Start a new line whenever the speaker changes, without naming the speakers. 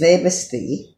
VST